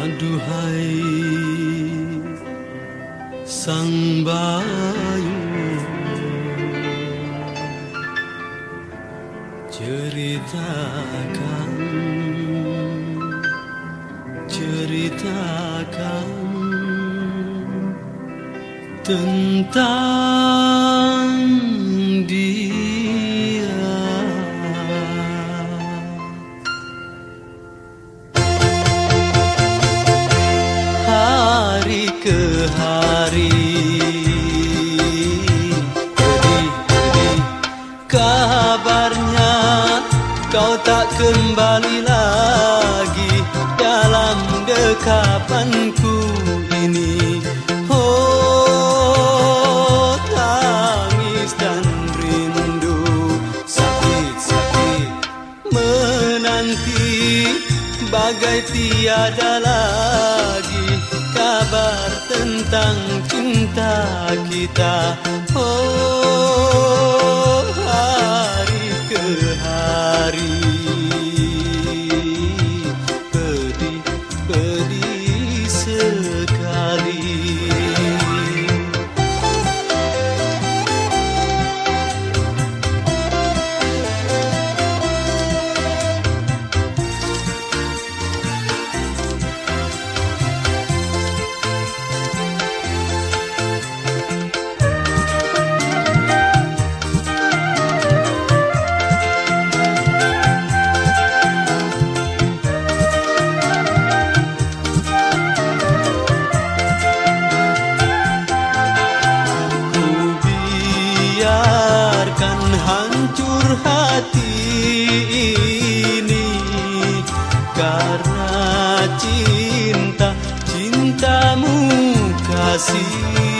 Aduhai sang bayu Ceritakan Ceritakan Tentang dia hari kabarnya Kau tak kembali lagi Dalam dekapanku ini. Oh tangis dan rindu Sakit-sakit menanti Bagai tiada lagi kabar tentang cinta kita? Oh hati ini Karena cinta, cintamu kasih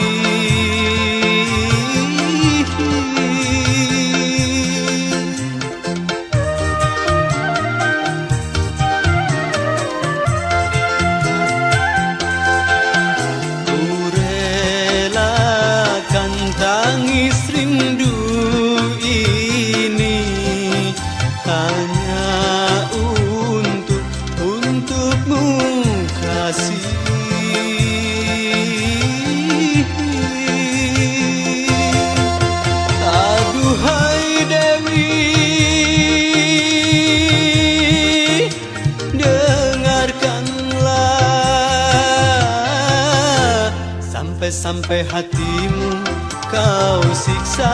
Sampai-sampai hatimu Kau siksa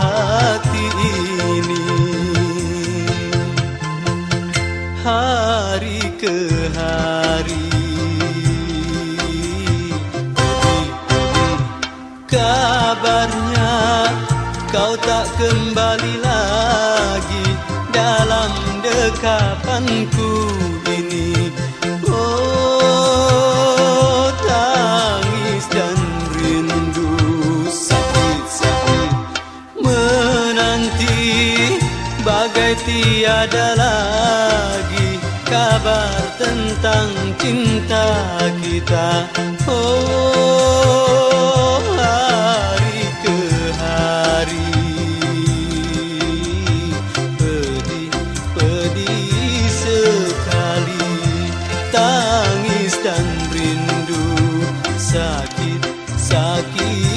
hati ini. Hari ke hari Kabarnya kau tak kembali lagi dalam dekapanku bagai tiada lagi kabar tentang cinta kita. Oh hari ke hari. Pedih-pedih sekali. Tangis dan rindu Sakit-sakit